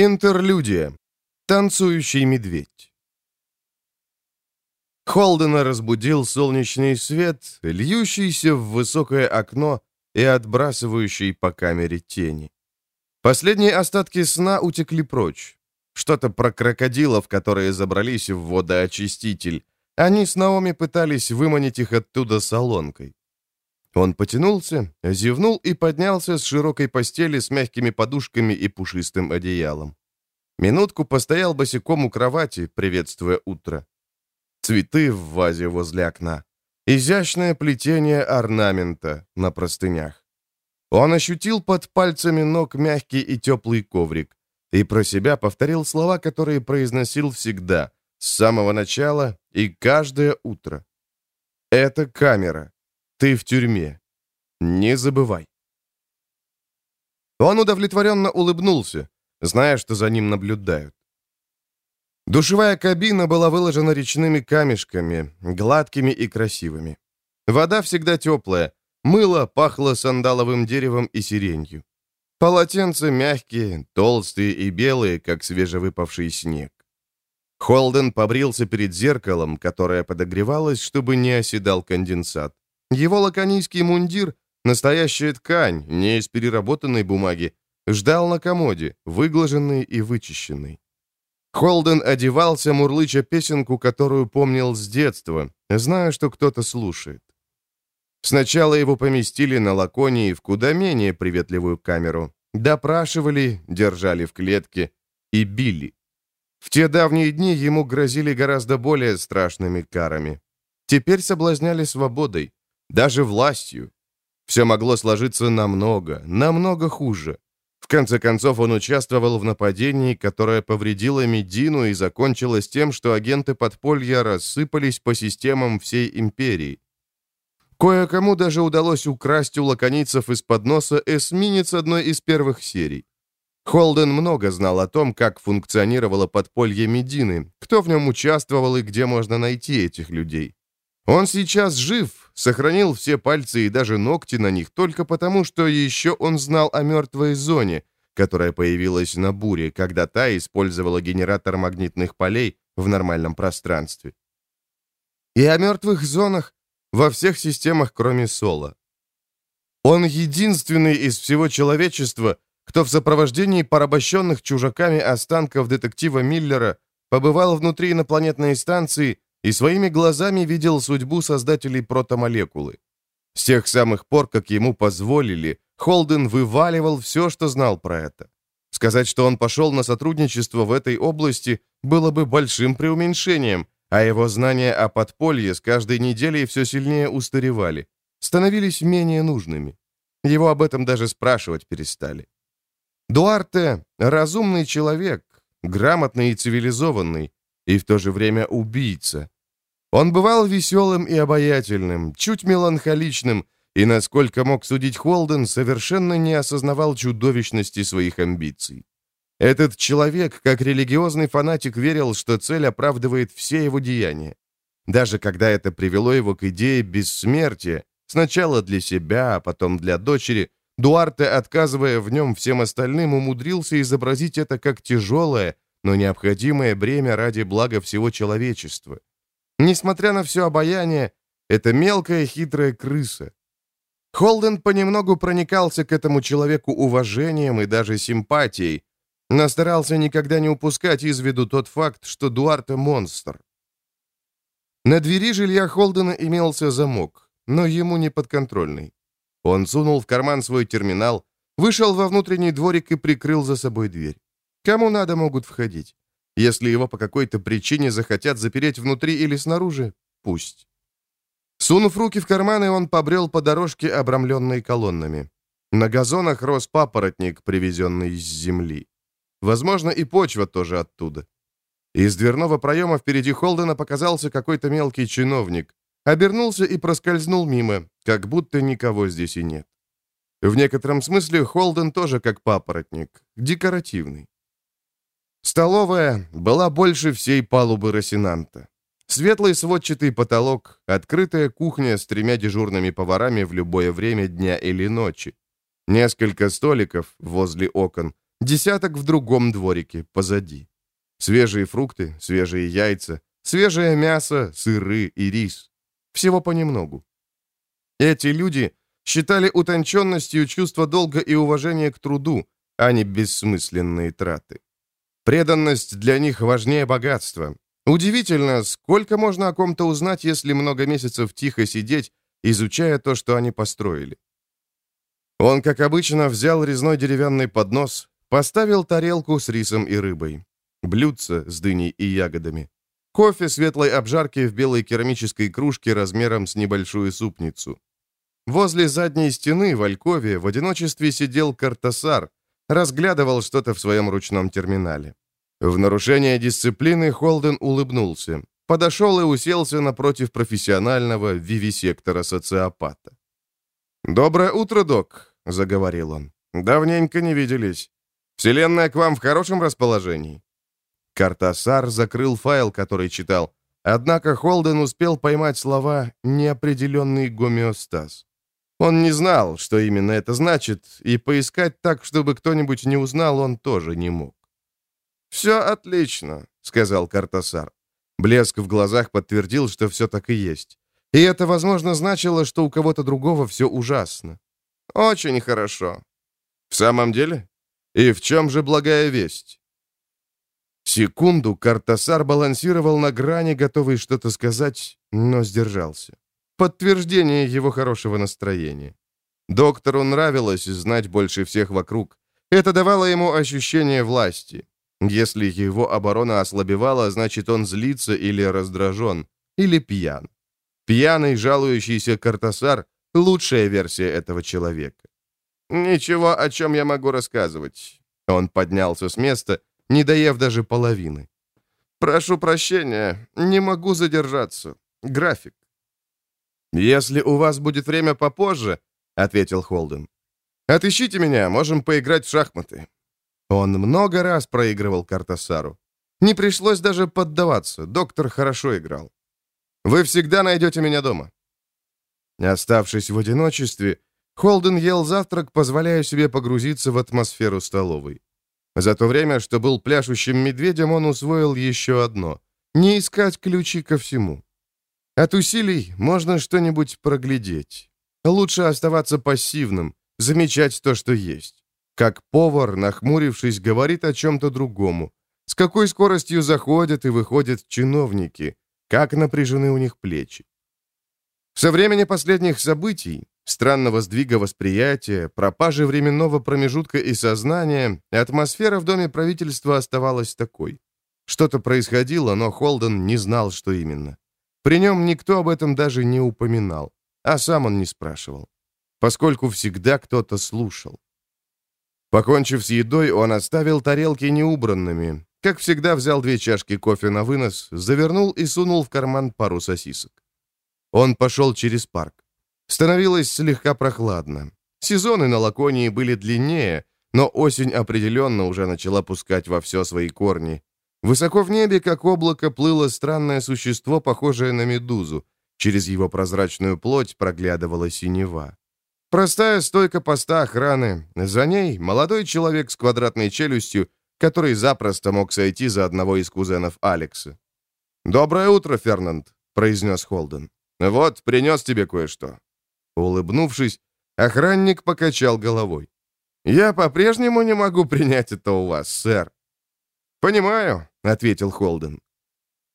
Интерлюдия. Танцующий медведь. Холдена разбудил солнечный свет, льющийся в высокое окно и отбрасывающий по камере тени. Последние остатки сна утекли прочь. Что-то про крокодилов, которые забрались в водоочиститель. Они с Наоми пытались выманить их оттуда солонкой. Он потянулся, зевнул и поднялся с широкой постели с мягкими подушками и пушистым одеялом. Минутку постоял босиком у кровати, приветствуя утро. Цветы в вазе возле окна. Изящное плетение орнамента на простынях. Он ощутил под пальцами ног мягкий и теплый коврик и про себя повторил слова, которые произносил всегда, с самого начала и каждое утро. «Это камера. Ты в тюрьме. Не забывай. Он удовлетворенно улыбнулся, зная, что за ним наблюдают. Душевая кабина была выложена речными камешками, гладкими и красивыми. Вода всегда теплая, мыло пахло сандаловым деревом и сиренью. Полотенца мягкие, толстые и белые, как свежевыпавший снег. Холден побрился перед зеркалом, которое подогревалось, чтобы не оседал конденсат. Его лаконийский мундир, настоящая ткань, не из переработанной бумаги, ждал на комоде, выглаженный и вычищенный. Холден одевался, мурлыча песенку, которую помнил с детства, зная, что кто-то слушает. Сначала его поместили на Лаконии в куда менее приветливую камеру. Допрашивали, держали в клетке и били. В те давние дни ему грозили гораздо более страшными карами. Теперь соблазняли свободой, даже властью. Все могло сложиться намного, намного хуже. В конце концов, он участвовал в нападении, которое повредило Медину и закончилось тем, что агенты подполья рассыпались по системам всей империи. Кое-кому даже удалось украсть у лаконийцев из-под носа эсминец одной из первых серий. Холден много знал о том, как функционировало подполье Медины, кто в нем участвовал и где можно найти этих людей. Он сейчас жив, сохранил все пальцы и даже ногти на них только потому, что еще он знал о мертвой зоне, которая появилась на буре, когда та использовала генератор магнитных полей в нормальном пространстве. И о мертвых зонах во всех системах, кроме Соло. Он единственный из всего человечества, кто в сопровождении порабощенных чужаками останков детектива Миллера побывал внутри инопланетной станции и своими глазами видел судьбу создателей протомолекулы. С тех самых пор, как ему позволили, Холден вываливал все, что знал про это. Сказать, что он пошел на сотрудничество в этой области, было бы большим преуменьшением, а его знания о подполье с каждой неделей все сильнее устаревали, становились менее нужными. Его об этом даже спрашивать перестали. Дуарте — разумный человек, грамотный и цивилизованный, и в то же время убийца. Он бывал веселым и обаятельным, чуть меланхоличным, и, насколько мог судить Холден, совершенно не осознавал чудовищности своих амбиций. Этот человек, как религиозный фанатик, верил, что цель оправдывает все его деяния. Даже когда это привело его к идее бессмертия, сначала для себя, а потом для дочери, Дуарте, отказывая в нем всем остальным, умудрился изобразить это как тяжелое, но необходимое бремя ради блага всего человечества. Несмотря на все обаяние, это мелкая хитрая крыса. Холден понемногу проникался к этому человеку уважением и даже симпатией, но старался никогда не упускать из виду тот факт, что Дуарте — монстр. На двери жилья Холдена имелся замок, но ему не подконтрольный. Он сунул в карман свой терминал, вышел во внутренний дворик и прикрыл за собой дверь. Кому надо, могут входить. Если его по какой-то причине захотят запереть внутри или снаружи, пусть. Сунув руки в карманы, он побрел по дорожке, обрамленной колоннами. На газонах рос папоротник, привезенный из земли. Возможно, и почва тоже оттуда. Из дверного проема впереди Холдена показался какой-то мелкий чиновник. Обернулся и проскользнул мимо, как будто никого здесь и нет. В некотором смысле Холден тоже как папоротник, декоративный. Столовая была больше всей палубы Росинанта. Светлый сводчатый потолок, открытая кухня с тремя дежурными поварами в любое время дня или ночи. Несколько столиков возле окон, десяток в другом дворике, позади. Свежие фрукты, свежие яйца, свежее мясо, сыры и рис. Всего понемногу. Эти люди считали утонченностью чувство долга и уважения к труду, а не бессмысленные траты. Преданность для них важнее богатства. Удивительно, сколько можно о ком-то узнать, если много месяцев тихо сидеть, изучая то, что они построили. Он, как обычно, взял резной деревянный поднос, поставил тарелку с рисом и рыбой, блюдце с дыней и ягодами, кофе светлой обжарки в белой керамической кружке размером с небольшую супницу. Возле задней стены в Алькове в одиночестве сидел Картасар, разглядывал что-то в своем ручном терминале. В нарушение дисциплины Холден улыбнулся, подошел и уселся напротив профессионального вивисектора-социопата. «Доброе утро, док», — заговорил он. «Давненько не виделись. Вселенная к вам в хорошем расположении?» Картасар закрыл файл, который читал, однако Холден успел поймать слова «неопределенный гомеостаз». Он не знал, что именно это значит, и поискать так, чтобы кто-нибудь не узнал, он тоже не мог. «Все отлично», — сказал Картасар. Блеск в глазах подтвердил, что все так и есть. И это, возможно, значило, что у кого-то другого все ужасно. «Очень хорошо». «В самом деле? И в чем же благая весть?» Секунду Картасар балансировал на грани, готовый что-то сказать, но сдержался подтверждение его хорошего настроения. Доктору нравилось знать больше всех вокруг. Это давало ему ощущение власти. Если его оборона ослабевала, значит он злится или раздражен, или пьян. Пьяный, жалующийся Картасар — лучшая версия этого человека. «Ничего, о чем я могу рассказывать». Он поднялся с места, не доев даже половины. «Прошу прощения, не могу задержаться. График. «Если у вас будет время попозже», — ответил Холден, — «отыщите меня, можем поиграть в шахматы». Он много раз проигрывал Картасару. Не пришлось даже поддаваться, доктор хорошо играл. «Вы всегда найдете меня дома». Оставшись в одиночестве, Холден ел завтрак, позволяя себе погрузиться в атмосферу столовой. За то время, что был пляшущим медведем, он усвоил еще одно — не искать ключи ко всему. От усилий можно что-нибудь проглядеть. Лучше оставаться пассивным, замечать то, что есть. Как повар, нахмурившись, говорит о чем-то другому. С какой скоростью заходят и выходят чиновники. Как напряжены у них плечи. Со времени последних событий, странного сдвига восприятия, пропажи временного промежутка и сознания, атмосфера в доме правительства оставалась такой. Что-то происходило, но Холден не знал, что именно. При нем никто об этом даже не упоминал, а сам он не спрашивал, поскольку всегда кто-то слушал. Покончив с едой, он оставил тарелки неубранными, как всегда взял две чашки кофе на вынос, завернул и сунул в карман пару сосисок. Он пошел через парк. Становилось слегка прохладно. Сезоны на Лаконии были длиннее, но осень определенно уже начала пускать во все свои корни, Высоко в небе, как облако, плыло странное существо, похожее на медузу. Через его прозрачную плоть проглядывала синева. Простая стойка поста охраны. За ней молодой человек с квадратной челюстью, который запросто мог сойти за одного из кузенов Алекса. «Доброе утро, Фернанд», — произнес Холден. «Вот, принес тебе кое-что». Улыбнувшись, охранник покачал головой. «Я по-прежнему не могу принять это у вас, сэр». «Понимаю», — ответил Холден.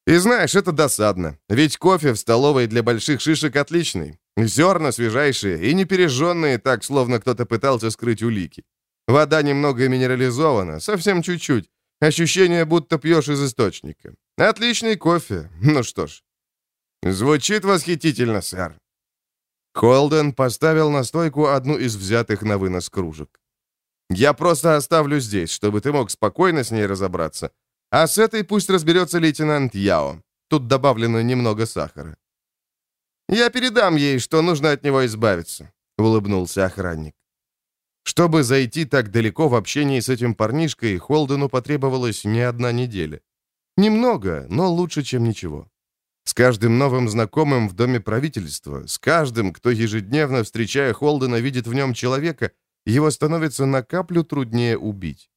«И знаешь, это досадно, ведь кофе в столовой для больших шишек отличный. Зерна свежайшие и не пережженные так, словно кто-то пытался скрыть улики. Вода немного минерализована, совсем чуть-чуть. Ощущение, будто пьешь из источника. Отличный кофе. Ну что ж. Звучит восхитительно, сэр. Холден поставил на стойку одну из взятых на вынос кружек. Я просто оставлю здесь, чтобы ты мог спокойно с ней разобраться. А с этой пусть разберется лейтенант Яо. Тут добавлено немного сахара. Я передам ей, что нужно от него избавиться», — улыбнулся охранник. Чтобы зайти так далеко в общении с этим парнишкой, Холдену потребовалась не одна неделя. Немного, но лучше, чем ничего. С каждым новым знакомым в доме правительства, с каждым, кто ежедневно, встречая Холдена, видит в нем человека, его становится на каплю труднее убить.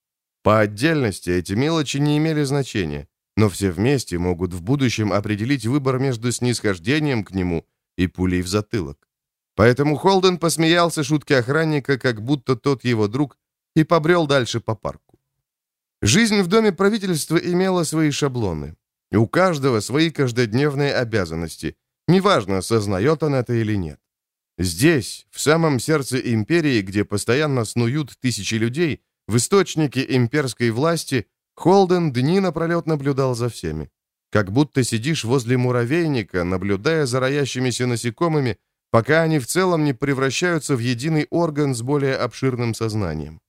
По отдельности эти мелочи не имели значения, но все вместе могут в будущем определить выбор между снисхождением к нему и пулей в затылок. Поэтому Холден посмеялся шутке охранника, как будто тот его друг, и побрел дальше по парку. Жизнь в доме правительства имела свои шаблоны. У каждого свои каждодневные обязанности. Неважно, сознает он это или нет. Здесь, в самом сердце империи, где постоянно снуют тысячи людей, в источнике имперской власти, Холден дни напролет наблюдал за всеми. Как будто сидишь возле муравейника, наблюдая за роящимися насекомыми, пока они в целом не превращаются в единый орган с более обширным сознанием.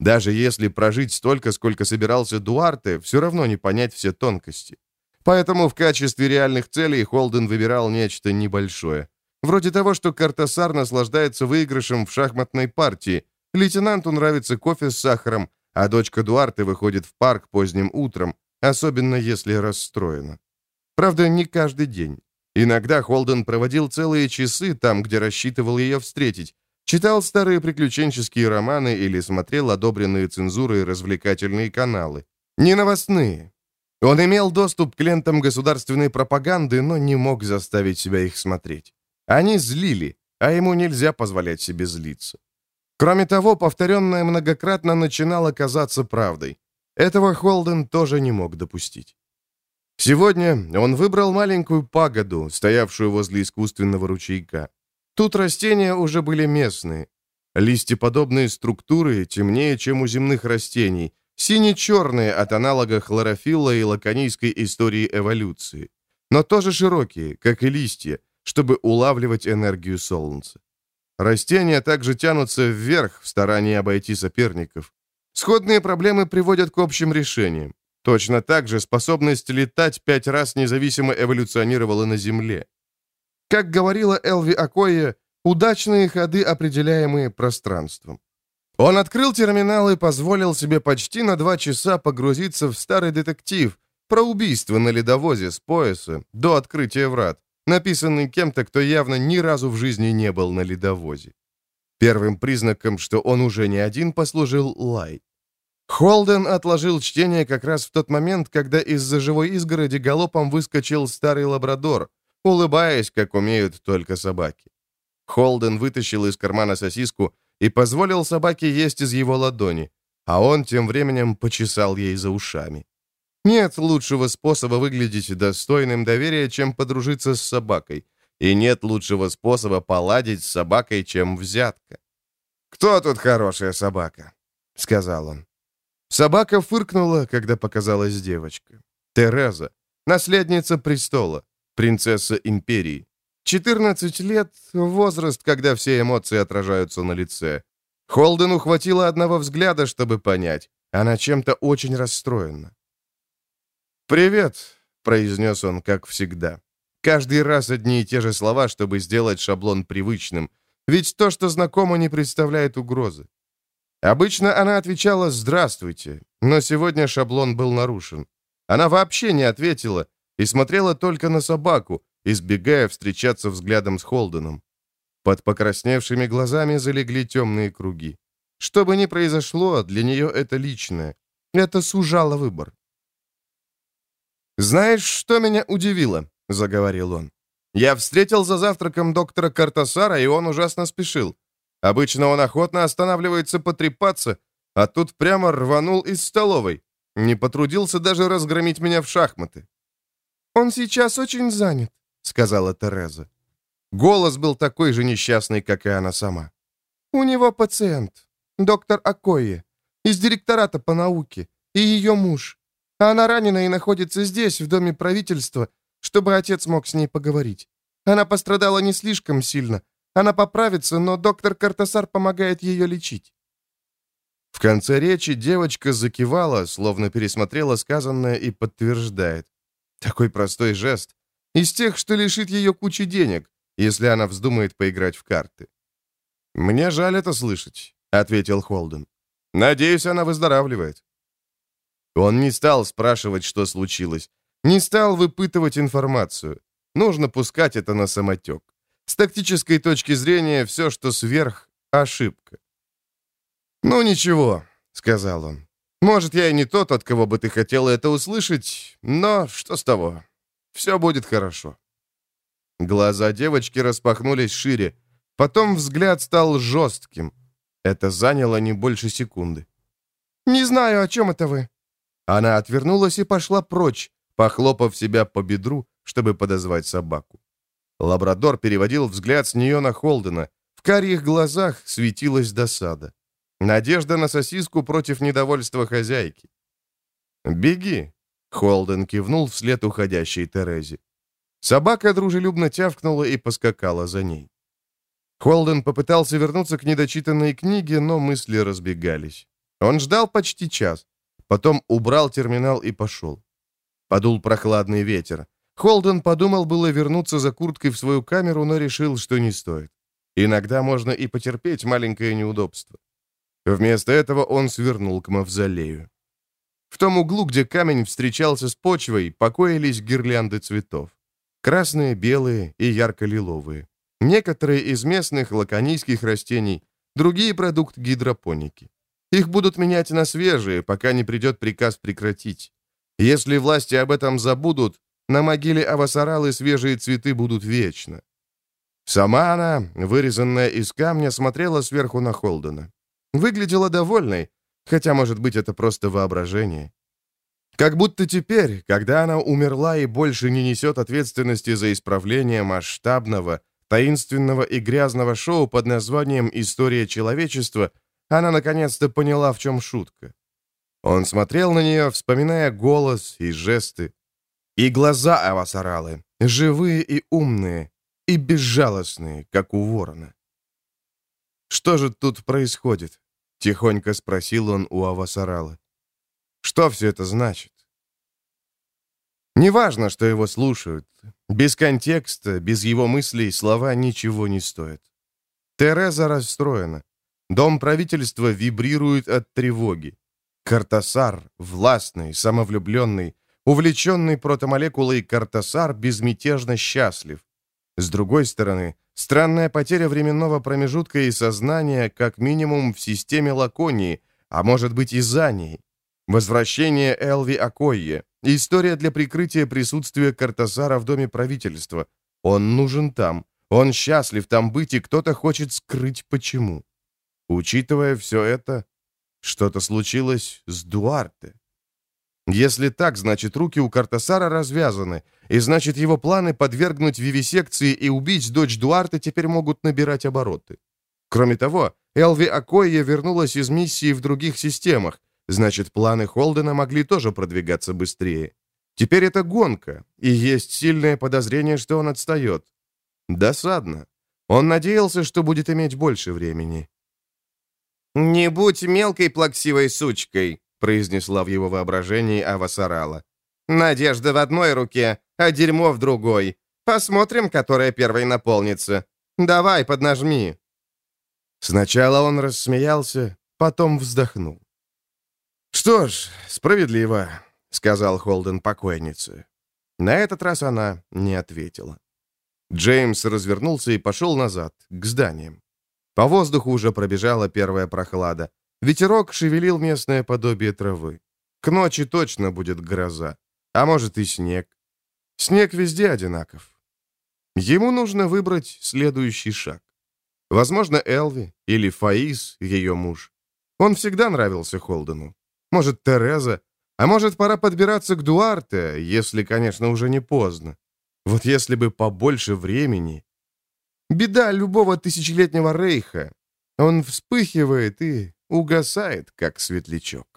Даже если прожить столько, сколько собирался Дуарте, все равно не понять все тонкости. Поэтому в качестве реальных целей Холден выбирал нечто небольшое. Вроде того, что Картасар наслаждается выигрышем в шахматной партии, лейтенанту нравится кофе с сахаром, а дочка Дуарте выходит в парк поздним утром, особенно если расстроена. Правда, не каждый день. Иногда Холден проводил целые часы там, где рассчитывал ее встретить, читал старые приключенческие романы или смотрел одобренные цензурой развлекательные каналы. Не новостные. Он имел доступ к лентам государственной пропаганды, но не мог заставить себя их смотреть. Они злили, а ему нельзя позволять себе злиться. Кроме того, повторенное многократно начинало казаться правдой. Этого Холден тоже не мог допустить. Сегодня он выбрал маленькую пагоду, стоявшую возле искусственного ручейка. Тут растения уже были местные. Листьеподобные структуры темнее, чем у земных растений, сине-черные от аналога хлорофилла и лаконийской истории эволюции, но тоже широкие, как и листья, чтобы улавливать энергию солнца. Растения также тянутся вверх в старании обойти соперников. Сходные проблемы приводят к общим решениям. Точно так же способность летать пять раз независимо эволюционировала на Земле. Как говорила Элви Акоя, удачные ходы, определяемые пространством. Он открыл терминал и позволил себе почти на два часа погрузиться в старый детектив про убийство на ледовозе с пояса до открытия врат, написанный кем-то, кто явно ни разу в жизни не был на ледовозе. Первым признаком, что он уже не один, послужил лай. Холден отложил чтение как раз в тот момент, когда из-за живой изгороди галопом выскочил старый лабрадор, улыбаясь, как умеют только собаки. Холден вытащил из кармана сосиску и позволил собаке есть из его ладони, а он тем временем почесал ей за ушами. Нет лучшего способа выглядеть достойным доверия, чем подружиться с собакой. И нет лучшего способа поладить с собакой, чем взятка. «Кто тут хорошая собака?» — сказал он. Собака фыркнула, когда показалась девочка. Тереза, наследница престола, принцесса империи. 14 лет — возраст, когда все эмоции отражаются на лице. Холдену хватило одного взгляда, чтобы понять. Она чем-то очень расстроена. «Привет», — произнес он, как всегда. Каждый раз одни и те же слова, чтобы сделать шаблон привычным. Ведь то, что знакомо, не представляет угрозы. Обычно она отвечала «Здравствуйте», но сегодня шаблон был нарушен. Она вообще не ответила и смотрела только на собаку, избегая встречаться взглядом с Холденом. Под покрасневшими глазами залегли темные круги. Что бы ни произошло, для нее это личное. Это сужало выбор. «Знаешь, что меня удивило?» — заговорил он. «Я встретил за завтраком доктора Картасара, и он ужасно спешил. Обычно он охотно останавливается потрепаться, а тут прямо рванул из столовой. Не потрудился даже разгромить меня в шахматы». «Он сейчас очень занят», — сказала Тереза. Голос был такой же несчастный, как и она сама. «У него пациент, доктор Акои, из директората по науке, и ее муж. А она ранена и находится здесь, в доме правительства, чтобы отец мог с ней поговорить. Она пострадала не слишком сильно. Она поправится, но доктор Картасар помогает ее лечить». В конце речи девочка закивала, словно пересмотрела сказанное и подтверждает. Такой простой жест. Из тех, что лишит ее кучи денег, если она вздумает поиграть в карты. «Мне жаль это слышать», — ответил Холден. «Надеюсь, она выздоравливает». Он не стал спрашивать, что случилось, не стал выпытывать информацию. Нужно пускать это на самотек. С тактической точки зрения, все, что сверх — ошибка. «Ну ничего», — сказал он. Может, я и не тот, от кого бы ты хотела это услышать, но что с того? Все будет хорошо». Глаза девочки распахнулись шире. Потом взгляд стал жестким. Это заняло не больше секунды. «Не знаю, о чем это вы». Она отвернулась и пошла прочь, похлопав себя по бедру, чтобы подозвать собаку. Лабрадор переводил взгляд с нее на Холдена. В карих глазах светилась досада. Надежда на сосиску против недовольства хозяйки. «Беги!» — Холден кивнул вслед уходящей Терезе. Собака дружелюбно тявкнула и поскакала за ней. Холден попытался вернуться к недочитанной книге, но мысли разбегались. Он ждал почти час, потом убрал терминал и пошел. Подул прохладный ветер. Холден подумал было вернуться за курткой в свою камеру, но решил, что не стоит. Иногда можно и потерпеть маленькое неудобство. Вместо этого он свернул к мавзолею. В том углу, где камень встречался с почвой, покоились гирлянды цветов. Красные, белые и ярко-лиловые. Некоторые из местных лаконийских растений, другие продукт гидропоники. Их будут менять на свежие, пока не придет приказ прекратить. Если власти об этом забудут, на могиле Авасаралы свежие цветы будут вечно. Сама она, вырезанная из камня, смотрела сверху на Холдена. Выглядела довольной, хотя, может быть, это просто воображение. Как будто теперь, когда она умерла и больше не несет ответственности за исправление масштабного, таинственного и грязного шоу под названием «История человечества», она наконец-то поняла, в чем шутка. Он смотрел на нее, вспоминая голос и жесты. И глаза Авасаралы, живые и умные, и безжалостные, как у ворона. «Что же тут происходит?» — тихонько спросил он у Авасаралы. «Что все это значит?» Неважно, что его слушают. Без контекста, без его мыслей слова ничего не стоят. Тереза расстроена. Дом правительства вибрирует от тревоги. Картасар, властный, самовлюбленный, увлеченный протомолекулой Картасар безмятежно счастлив. С другой стороны, странная потеря временного промежутка и сознания как минимум в системе Лаконии, а может быть и за ней. Возвращение Элви Акойе. История для прикрытия присутствия Картасара в доме правительства. Он нужен там. Он счастлив там быть, и кто-то хочет скрыть почему. Учитывая все это, что-то случилось с Дуарте. Если так, значит, руки у Картасара развязаны, и значит, его планы подвергнуть вивисекции и убить дочь Дуарте теперь могут набирать обороты. Кроме того, Элви Акойя вернулась из миссии в других системах, значит, планы Холдена могли тоже продвигаться быстрее. Теперь это гонка, и есть сильное подозрение, что он отстает. Досадно. Он надеялся, что будет иметь больше времени. «Не будь мелкой плаксивой сучкой», — произнесла в его воображении Авасарала. «Надежда в одной руке, а дерьмо в другой. Посмотрим, которая первой наполнится. Давай, поднажми». Сначала он рассмеялся, потом вздохнул. «Что ж, справедливо», — сказал Холден покойнице. На этот раз она не ответила. Джеймс развернулся и пошел назад, к зданиям. По воздуху уже пробежала первая прохлада. Ветерок шевелил местное подобие травы. К ночи точно будет гроза. А может и снег. Снег везде одинаков. Ему нужно выбрать следующий шаг. Возможно, Элви или Фаис, ее муж. Он всегда нравился Холдену. Может, Тереза. А может, пора подбираться к Дуарте, если, конечно, уже не поздно. Вот если бы побольше времени. Беда любого тысячелетнего рейха. Он вспыхивает и угасает, как светлячок.